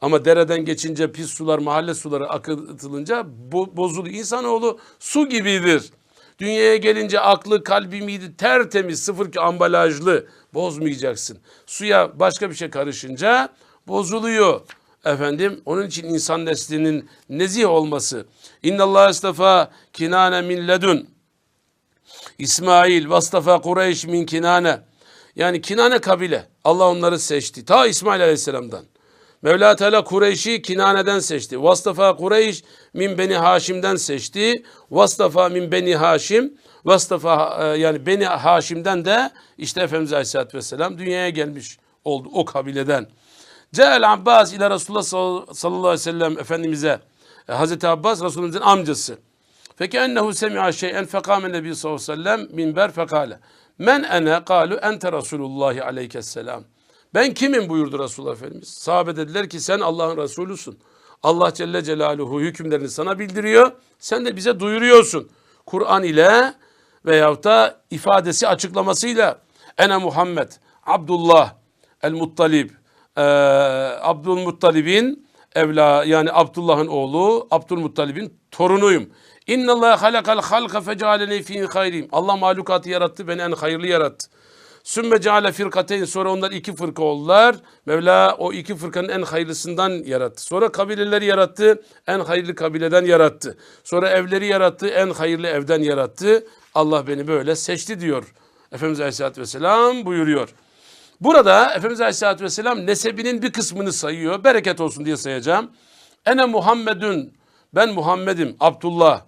Ama dereden geçince pis sular, mahalle suları akıtılınca bo bozuluyor. İnsanoğlu su gibidir. Dünyaya gelince aklı, kalbi, mide tertemiz, sıfır ki ambalajlı. Bozmayacaksın. Suya başka bir şey karışınca bozuluyor. Efendim onun için insan neslinin nezih olması. İnnallah istafa kinane min ledun. İsmail vastafa Kureyş min kinane. Yani Kinane kabile. Allah onları seçti. Ta İsmail Aleyhisselam'dan. Mevla Teala Kureyş'i Kinane'den seçti. Vastafa Kureyş min Beni Haşim'den seçti. Vastafa min Beni Haşim. Vastafa e, yani Beni Haşim'den de işte Efendimiz Aleyhisselatü Vesselam dünyaya gelmiş oldu o kabileden. Cel Abbas ile Resulullah sallallahu aleyhi ve sellem Efendimiz'e e, Hazreti Abbas Resulümüzün amcası. Fekeennehu semi'a şey'en fekâme nebi sallallahu aleyhi ve sellem minber fekâle. Men ene kalu ente Resulullahi aleyhisselam. Ben kimim buyurdu Resulullah Efendimiz. Sahabe dediler ki sen Allah'ın Resulüsün. Allah Celle Celaluhu hükümlerini sana bildiriyor. Sen de bize duyuruyorsun. Kur'an ile veyahut da ifadesi açıklamasıyla ene Muhammed Abdullah el Muttalib e, Abdülmuttalib'in evla yani Abdullah'ın oğlu Abdülmuttalib'in torunuyum. İnna Allah halakal halka fecaleni fi hayrim. Allah mahlukatı yarattı beni en hayırlı yarattı. Sümme ceale firkateyn sonra onlar iki fırka oldular. Mevla o iki fırkanın en hayırlısından yarattı. Sonra kabileleri yarattı. En hayırlı kabileden yarattı. Sonra evleri yarattı. En hayırlı evden yarattı. Allah beni böyle seçti diyor. Efendimiz Aleyhisselatü Vesselam buyuruyor. Burada Efendimiz Aleyhisselatü Vesselam nesebinin bir kısmını sayıyor. Bereket olsun diye sayacağım. Ene Muhammedun ben Muhammed'im Abdullah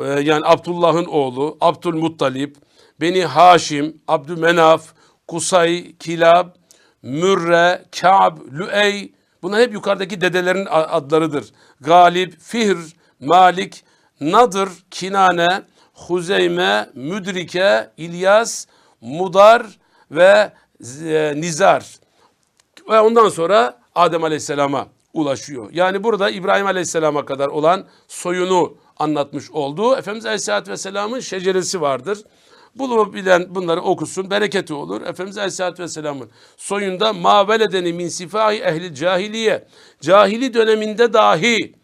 ee, yani Abdullah'ın oğlu Abdülmuttalip Beni Haşim, Abdümenaf, Kusay, Kilab, Mürre, Ka'b, Lüey bunlar hep yukarıdaki dedelerin adlarıdır. Galip, Fihr, Malik, Nadır, Kinane, Huzeyme, Müdrike, İlyas, Mudar ve e, Nizar. Ve ondan sonra Adem Aleyhisselam'a ulaşıyor. Yani burada İbrahim Aleyhisselam'a kadar olan soyunu anlatmış olduğu Efendimiz Aleyhisselatü Vesselam'ın şeceresi vardır. Bunu bilen bunları okusun bereketi olur. Efendimiz Aleyhisselatü Vesselam'ın soyunda ma veledeni min sifahi ehli cahiliye. Cahili döneminde dahi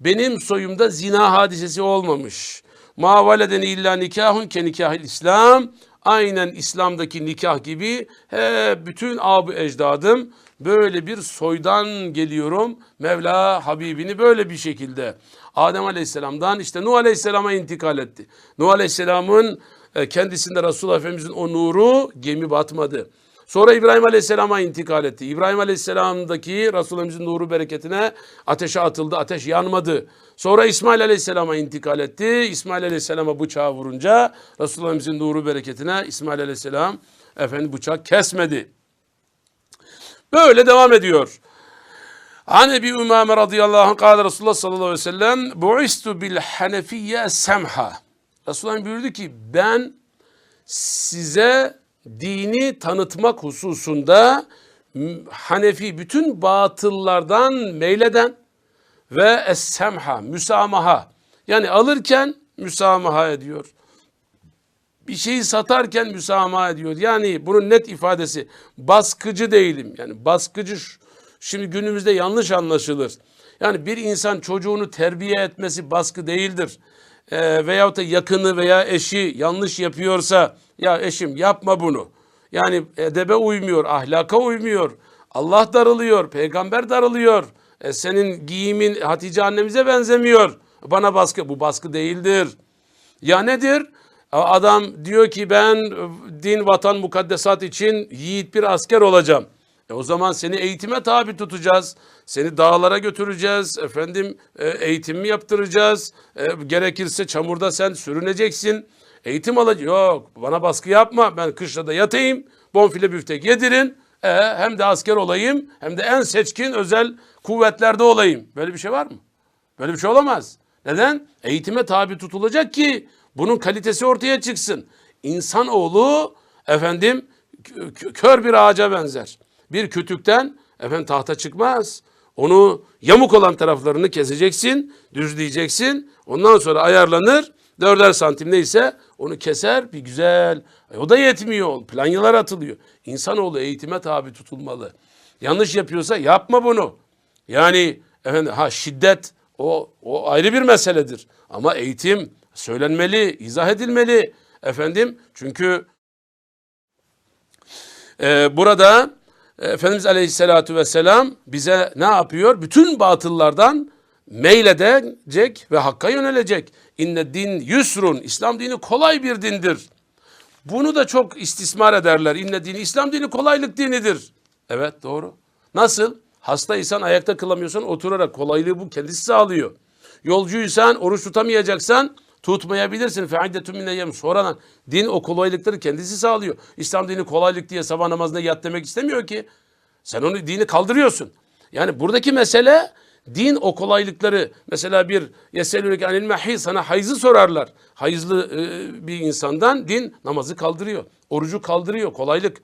benim soyumda zina hadisesi olmamış. Ma veledeni illa nikahun ke nikahil İslam. Aynen İslam'daki nikah gibi he, bütün abu ecdadım böyle bir soydan geliyorum. Mevla Habibini böyle bir şekilde Adem Aleyhisselam'dan işte Nuh Aleyhisselam'a intikal etti. Nuh Aleyhisselam'ın e, kendisinde Resulullah Efendimiz'in o nuru gemi batmadı. Sonra İbrahim Aleyhisselam'a intikal etti. İbrahim Aleyhisselam'daki Resulullah'ımızın nuru bereketine ateşe atıldı. Ateş yanmadı. Sonra İsmail Aleyhisselam'a intikal etti. İsmail Aleyhisselam'a bıçağı vurunca Resulullah'ımızın nuru bereketine İsmail Aleyhisselam efendim bıçak kesmedi. Böyle devam ediyor. An Ebi Umame radıyallahu anh kâle Resulullah sallallahu aleyhi ve sellem bu'istu bil hanefiyye semha. Resulullah buyurdu ki ben size dini tanıtmak hususunda Hanefi bütün batıllardan meyleden ve es-semha, müsamaha. Yani alırken müsamaha ediyor. Bir şeyi satarken müsamaha ediyor. Yani bunun net ifadesi baskıcı değilim. Yani baskıcı şimdi günümüzde yanlış anlaşılır. Yani bir insan çocuğunu terbiye etmesi baskı değildir. Ee, veyahut da yakını veya eşi yanlış yapıyorsa ya eşim yapma bunu. Yani edebe uymuyor, ahlaka uymuyor. Allah darılıyor, peygamber darılıyor. E, senin giyimin Hatice annemize benzemiyor. Bana baskı, bu baskı değildir. Ya nedir? Adam diyor ki ben e, din, vatan, mukaddesat için yiğit bir asker olacağım. E o zaman seni eğitime tabi tutacağız. Seni dağlara götüreceğiz. Efendim e, eğitim mi yaptıracağız? E, gerekirse çamurda sen sürüneceksin. Eğitim alacak. Yok bana baskı yapma. Ben kışlada yatayım. Bonfile büftek yedirin. E, hem de asker olayım hem de en seçkin özel kuvvetlerde olayım. Böyle bir şey var mı? Böyle bir şey olamaz. Neden? Eğitime tabi tutulacak ki bunun kalitesi ortaya çıksın. İnsanoğlu efendim kö- kö- kör bir ağaca benzer. Bir kütükten efendim tahta çıkmaz. Onu yamuk olan taraflarını keseceksin, düzleyeceksin. Ondan sonra ayarlanır. Dörder santim neyse onu keser bir güzel. O da yetmiyor. Planyalar atılıyor. İnsanoğlu eğitime tabi tutulmalı. Yanlış yapıyorsa yapma bunu. Yani efendim ha şiddet o o ayrı bir meseledir. Ama eğitim söylenmeli, izah edilmeli efendim. Çünkü e, burada Efendimiz Aleyhisselatü Vesselam bize ne yapıyor? Bütün batıllardan meyledecek ve hakka yönelecek. İnne din yusrun. İslam dini kolay bir dindir. Bunu da çok istismar ederler. İnne dini İslam dini kolaylık dinidir. Evet doğru. Nasıl? Hastaysan ayakta kılamıyorsan oturarak kolaylığı bu kendisi sağlıyor. Yolcuysan oruç tutamayacaksan tutmayabilirsin. Fe'iddetun min eyyam. Sonradan din o kolaylıkları kendisi sağlıyor. İslam dini kolaylık diye sabah namazında yat demek istemiyor ki. Sen onu dini kaldırıyorsun. Yani buradaki mesele din o kolaylıkları mesela bir yeselülük anil mehi sana hayızı sorarlar. Hayızlı e, bir insandan din namazı kaldırıyor. Orucu kaldırıyor kolaylık.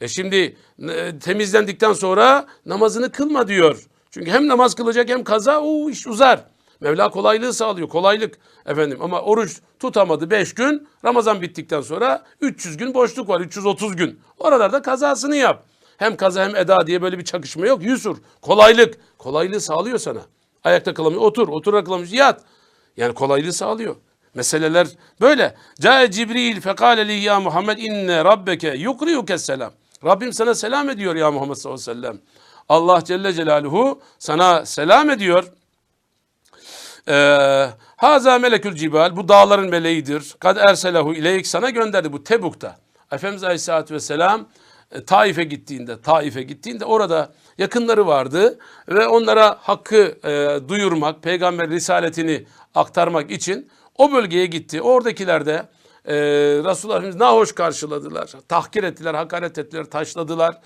E şimdi e, temizlendikten sonra namazını kılma diyor. Çünkü hem namaz kılacak hem kaza o iş uzar. Mevla kolaylığı sağlıyor. Kolaylık efendim ama oruç tutamadı 5 gün. Ramazan bittikten sonra 300 gün boşluk var. 330 gün. Oralarda kazasını yap. Hem kaza hem eda diye böyle bir çakışma yok. Yusur. Kolaylık. Kolaylığı sağlıyor sana. Ayakta kalamıyor. Otur. Oturarak kalamıyor. Yat. Yani kolaylığı sağlıyor. Meseleler böyle. Cae Cibril fekale li ya Muhammed inne rabbeke yukriyuke selam. Rabbim sana selam ediyor ya Muhammed sallallahu aleyhi ve sellem. Allah Celle Celaluhu sana selam ediyor. Ee, Haza melekül cibal bu dağların meleğidir. Kad erselahu ileyk sana gönderdi bu Tebuk'ta. Efendimiz Aleyhisselatü Vesselam e, Taif'e gittiğinde, Taif'e gittiğinde orada yakınları vardı ve onlara hakkı e, duyurmak, peygamber risaletini aktarmak için o bölgeye gitti. Oradakiler de e, Resulullah Efendimiz nahoş karşıladılar, tahkir ettiler, hakaret ettiler, taşladılar.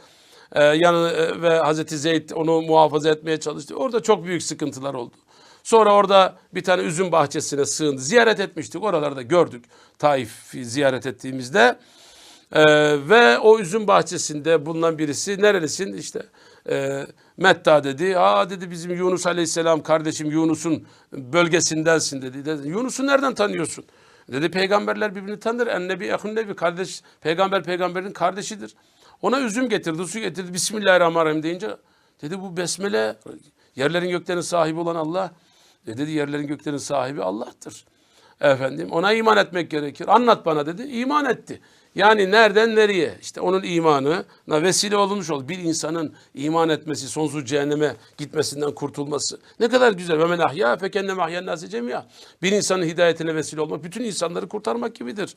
E, yanı e, ve Hazreti Zeyd onu muhafaza etmeye çalıştı. Orada çok büyük sıkıntılar oldu. Sonra orada bir tane üzüm bahçesine sığındı. Ziyaret etmiştik. Oralarda gördük. Taif'i ziyaret ettiğimizde. Ee, ve o üzüm bahçesinde bulunan birisi nerelisin işte e, Metta dedi. Aa dedi bizim Yunus Aleyhisselam kardeşim Yunus'un bölgesindensin dedi. dedi. Yunus'u nereden tanıyorsun? Dedi peygamberler birbirini tanır. Ennebi ehun kardeş peygamber peygamberin kardeşidir. Ona üzüm getirdi, su getirdi. Bismillahirrahmanirrahim deyince dedi bu besmele yerlerin göklerin sahibi olan Allah. E dedi yerlerin göklerin sahibi Allah'tır. Efendim ona iman etmek gerekir. Anlat bana dedi. İman etti. Yani nereden nereye? İşte onun imanına vesile olmuş oldu. Bir insanın iman etmesi, sonsuz cehenneme gitmesinden kurtulması. Ne kadar güzel. Ve men ahya fekenne mahyen nasi cemia. Bir insanın hidayetine vesile olmak, bütün insanları kurtarmak gibidir.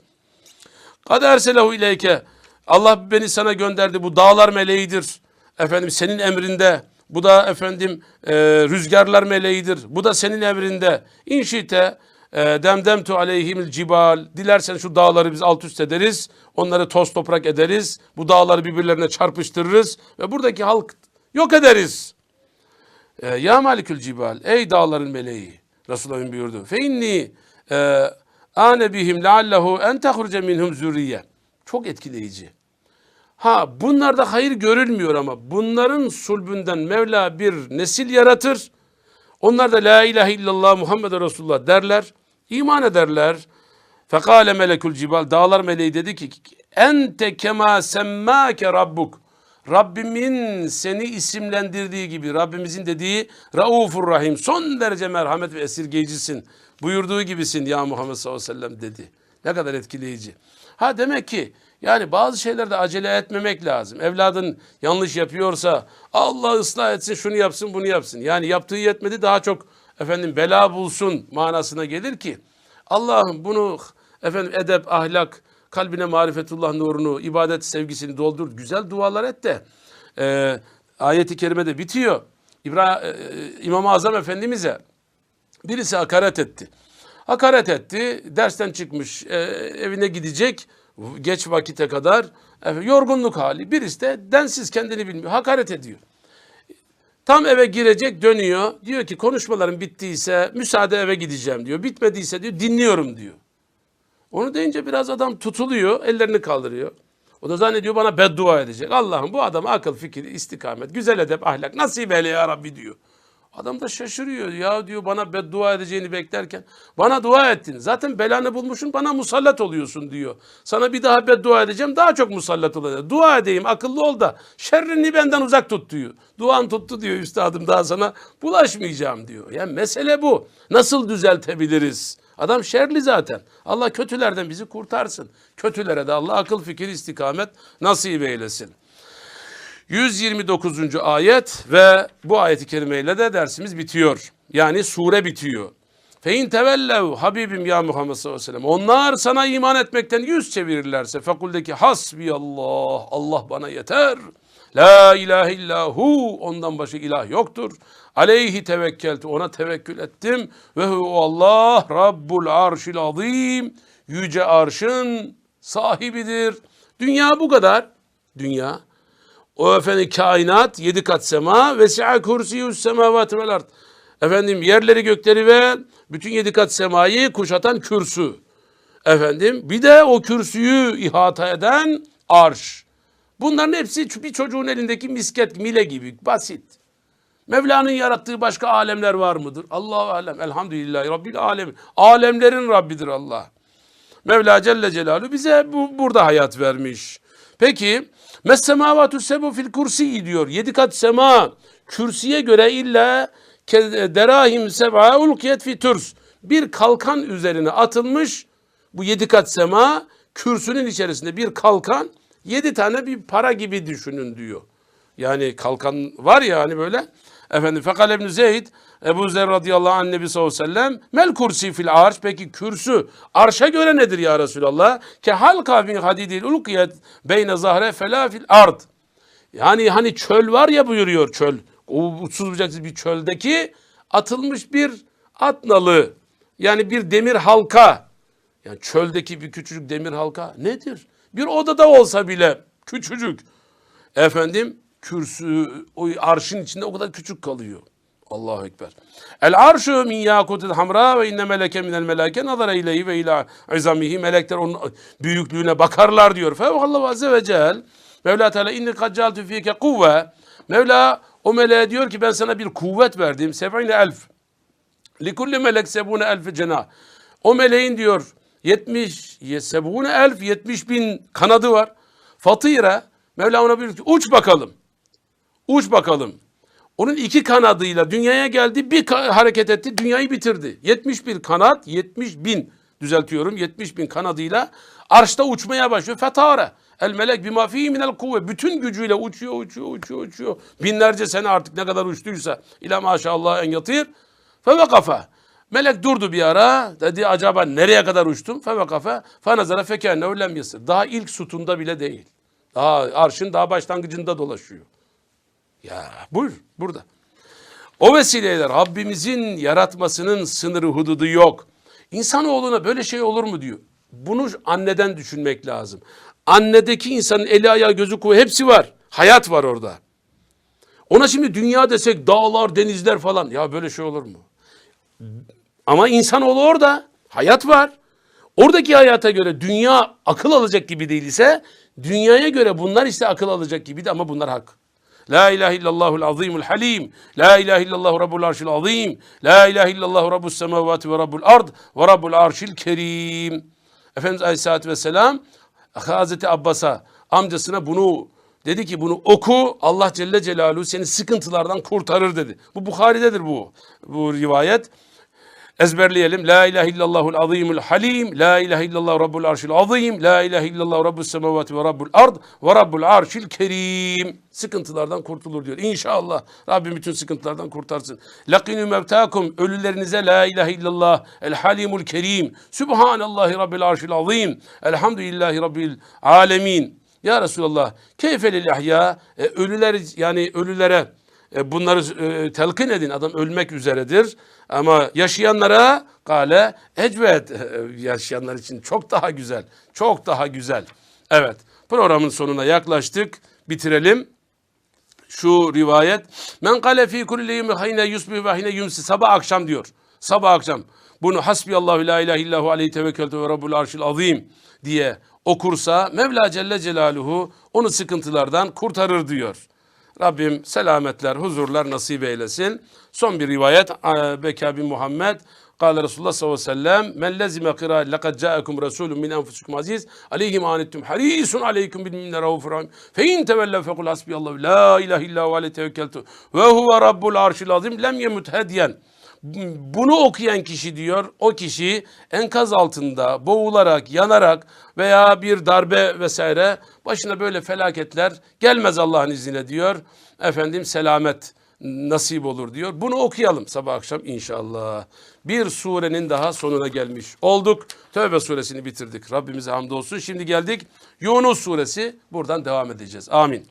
Kad erselahu ileyke. Allah beni sana gönderdi. Bu dağlar meleğidir. Efendim senin emrinde. Bu da efendim e, rüzgarlar meleğidir. Bu da senin emrinde. İnşite demdemtu aleyhimil cibal. Dilersen şu dağları biz alt üst ederiz. Onları toz toprak ederiz. Bu dağları birbirlerine çarpıştırırız. Ve buradaki halk yok ederiz. E, ya malikül cibal. Ey dağların meleği. Resulullah'ın buyurdu. Fe inni e, ane bihim leallehu en minhum zürriye. Çok etkileyici. Ha bunlarda hayır görülmüyor ama bunların sulbünden Mevla bir nesil yaratır. Onlar da la ilahe illallah Muhammed Resulullah derler. iman ederler. Fekale melekül cibal dağlar meleği dedi ki ente kema semmâke rabbuk. Rabbimin seni isimlendirdiği gibi Rabbimizin dediği Raufur Rahim son derece merhamet ve esirgeyicisin buyurduğu gibisin ya Muhammed sallallahu aleyhi ve sellem dedi. Ne kadar etkileyici. Ha demek ki yani bazı şeylerde acele etmemek lazım. Evladın yanlış yapıyorsa Allah ıslah etsin şunu yapsın bunu yapsın. Yani yaptığı yetmedi daha çok efendim bela bulsun manasına gelir ki Allah'ım bunu efendim edep, ahlak, kalbine marifetullah nurunu, ibadet sevgisini doldur. Güzel dualar et de e, ayeti kerimede bitiyor. İbra, e, İmam-ı Azam Efendimiz'e birisi hakaret etti. Hakaret etti, dersten çıkmış, e, evine gidecek geç vakite kadar efendim, yorgunluk hali. Birisi de densiz kendini bilmiyor, hakaret ediyor. Tam eve girecek dönüyor. Diyor ki konuşmalarım bittiyse müsaade eve gideceğim diyor. Bitmediyse diyor dinliyorum diyor. Onu deyince biraz adam tutuluyor, ellerini kaldırıyor. O da zannediyor bana beddua edecek. Allah'ım bu adama akıl, fikir, istikamet, güzel edep, ahlak nasip eyle ya Rabbi diyor. Adam da şaşırıyor. Ya diyor bana beddua edeceğini beklerken bana dua ettin. Zaten belanı bulmuşsun bana musallat oluyorsun diyor. Sana bir daha beddua edeceğim daha çok musallat olacak. Dua edeyim akıllı ol da şerrini benden uzak tut diyor. Duan tuttu diyor üstadım daha sana bulaşmayacağım diyor. Yani mesele bu. Nasıl düzeltebiliriz? Adam şerli zaten. Allah kötülerden bizi kurtarsın. Kötülere de Allah akıl fikir istikamet nasip eylesin. 129. ayet ve bu ayeti kerimeyle de dersimiz bitiyor. Yani sure bitiyor. Fein tevellev Habibim ya Muhammed sallallahu aleyhi ve sellem. Onlar sana iman etmekten yüz çevirirlerse fekuldeki hasbi Allah. Allah bana yeter. La ilahe illahu. Ondan başka ilah yoktur. Aleyhi tevekkeltu. Ona tevekkül ettim. Ve hu Allah Rabbul arşil azim. Yüce arşın sahibidir. Dünya bu kadar. Dünya. O efendim kainat yedi kat sema ve si'a kursiyus semavat vel ard. Efendim yerleri gökleri ve bütün yedi kat semayı kuşatan kürsü. Efendim bir de o kürsüyü ihata eden arş. Bunların hepsi bir çocuğun elindeki misket, mile gibi basit. Mevla'nın yarattığı başka alemler var mıdır? Allahu alem. Elhamdülillahi Rabbil alemin. Alemlerin Rabbidir Allah. Mevla Celle Celaluhu bize bu, burada hayat vermiş. Peki Messemavatü sebu fil kursi diyor. Yedi kat sema kürsüye göre illa derahim seb'a ulkiyet fi türs. Bir kalkan üzerine atılmış bu yedi kat sema kürsünün içerisinde bir kalkan yedi tane bir para gibi düşünün diyor. Yani kalkan var ya hani böyle. Efendim Fekal İbni Zeyd Ebu Zer radıyallahu anh Nebi sallallahu aleyhi ve sellem mel kursi fil arş peki kürsü arşa göre nedir ya Resulallah? Ke halka bin hadidil ulkiyet beyne zahre fela fil ard. Yani hani çöl var ya buyuruyor çöl. O uçsuz bucaksız bir çöldeki atılmış bir at nalı. Yani bir demir halka. Yani çöldeki bir küçücük demir halka nedir? Bir odada olsa bile küçücük. Efendim kürsü o arşın içinde o kadar küçük kalıyor. Allahu Ekber. El arşu min yakutil hamra ve inne meleke minel meleke nazara ileyhi ve ila izamihi. Melekler onun büyüklüğüne bakarlar diyor. Fevkallahu azze ve cel. Mevla Teala inni kaccaltu fike kuvve. Mevla o meleğe diyor ki ben sana bir kuvvet verdim. Seb'ine elf. Likulli melek sebune elfi cenah. O meleğin diyor 70 sebune elf 70 bin kanadı var. Fatire Mevla ona ki uç bakalım. Uç bakalım. Onun iki kanadıyla dünyaya geldi bir hareket etti dünyayı bitirdi. 71 kanat 70 bin düzeltiyorum 70 bin kanadıyla arşta uçmaya başlıyor. Fetare. El melek bima fihi minel kuvve. Bütün gücüyle uçuyor, uçuyor, uçuyor, uçuyor. Binlerce sene artık ne kadar uçtuysa. İla maşallah en yatır. Fevekafe. Melek durdu bir ara. Dedi acaba nereye kadar uçtum? Fevekafe. Fenazara fekenne lem yasır. Daha ilk sütunda bile değil. Daha arşın daha başlangıcında dolaşıyor. Ya buyur burada. O vesileyle Rabbimizin yaratmasının sınırı hududu yok. İnsanoğluna böyle şey olur mu diyor. Bunu anneden düşünmek lazım. Annedeki insanın eli ayağı gözü kuvvet hepsi var. Hayat var orada. Ona şimdi dünya desek dağlar, denizler falan. Ya böyle şey olur mu? Ama insanoğlu orada. Hayat var. Oradaki hayata göre dünya akıl alacak gibi değil ise dünyaya göre bunlar ise akıl alacak gibi de ama bunlar hak. La ilahe illallahul azimul halim. La ilahe illallah rabbul arşil azim. La ilahe illallah rabbus semavati ve rabbul ard ve rabbul arşil kerim. Efendimiz Aleyhisselatü Vesselam Hazreti Abbas'a amcasına bunu dedi ki bunu oku Allah Celle Celaluhu seni sıkıntılardan kurtarır dedi. Bu Bukhari'dedir bu bu rivayet. Ezberleyelim. La ilahe illallahul azimul halim. La ilahe illallah rabbul arşil azim. La ilahe illallah rabbus semavati ve rabbul ard ve rabbul arşil kerim. Sıkıntılardan kurtulur diyor. İnşallah Rabbim bütün sıkıntılardan kurtarsın. Lakinu mevtakum. Ölülerinize la ilahe illallah el halimul kerim. Subhanallahi rabbil arşil azim. Elhamdülillahi rabbil alemin. Ya Resulallah keyfelil ahya. E, ölüler yani ölülere e, bunları e, telkin edin. Adam ölmek üzeredir. Ama yaşayanlara gale ecvet e, yaşayanlar için çok daha güzel. Çok daha güzel. Evet programın sonuna yaklaştık. Bitirelim. Şu rivayet men kale fi kulli yevmi hayne yusbih ve hayne yumsi sabah akşam diyor. Sabah akşam. Bunu hasbiyallahu la ilahe illahu aleyhi tevekkeltu ve rabbul arşil azim diye okursa Mevla Celle Celaluhu onu sıkıntılardan kurtarır diyor. Rabbim selametler, huzurlar nasip eylesin. Son bir rivayet e, Beka bin Muhammed. Resulullah sallallahu aleyhi ve sellem men lezime kira lekad ca'akum rasulun min enfusikum aziz aleyhi ma anittum harisun aleykum bil minne raufur rahim fe in tevellev fekul hasbiyallahu la ilahe illa hu aleyhi tevekkeltu ve huve rabbul arşil azim lem yemut hediyen bunu okuyan kişi diyor o kişi enkaz altında boğularak yanarak veya bir darbe vesaire başına böyle felaketler gelmez Allah'ın izniyle diyor. Efendim selamet nasip olur diyor. Bunu okuyalım sabah akşam inşallah. Bir surenin daha sonuna gelmiş olduk. Tövbe suresini bitirdik. Rabbimize hamdolsun. Şimdi geldik Yunus suresi. Buradan devam edeceğiz. Amin.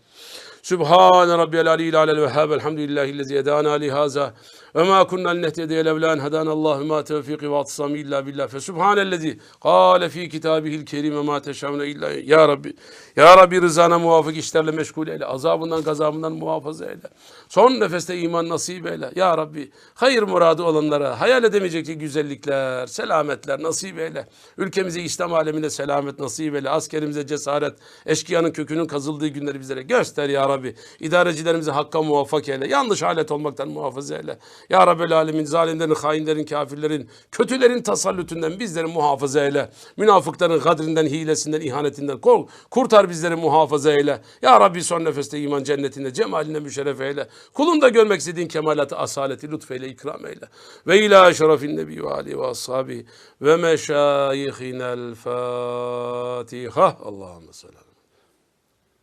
Sübhane Rabbiyel Aliyyil Alel Vehhab Elhamdülillahillezî edâna lihaza ve mâ kunnâ linehtediye levlân hedânallâhu mâ tevfîkî ve atsâmî illâ billah fe sübhânellezî kâle fî kitâbihil kerîm ve mâ teşâvne illâ. Ya Rabbi ya Rabbi rızana muvafık işlerle meşgul eyle azabından gazabından muhafaza eyle. Son nefeste iman nasip eyle. Ya Rabbi hayır muradı olanlara hayal edemeyecek güzellikler selametler nasip eyle. Ülkemize İslam alemine selamet nasip eyle. Askerimize cesaret eşkıyanın kökünün kazıldığı günleri bizlere göster ya Rabbi. İdarecilerimizi hakka muvaffak eyle. Yanlış alet olmaktan muhafaza eyle. Ya Rabbel Alemin zalimlerin, hainlerin, kafirlerin, kötülerin tasallütünden bizleri muhafaza eyle. Münafıkların kadrinden, hilesinden, ihanetinden kol, kurtar bizleri muhafaza eyle. Ya Rabbi son nefeste iman cennetinde cemaline müşerref eyle. Kulun da görmek istediğin kemalatı, asaleti lütfeyle ikram eyle. Ve ila şerefin nebi ve ali ve ashabi ve meşayihinel Fatiha. Allahümme sallallahu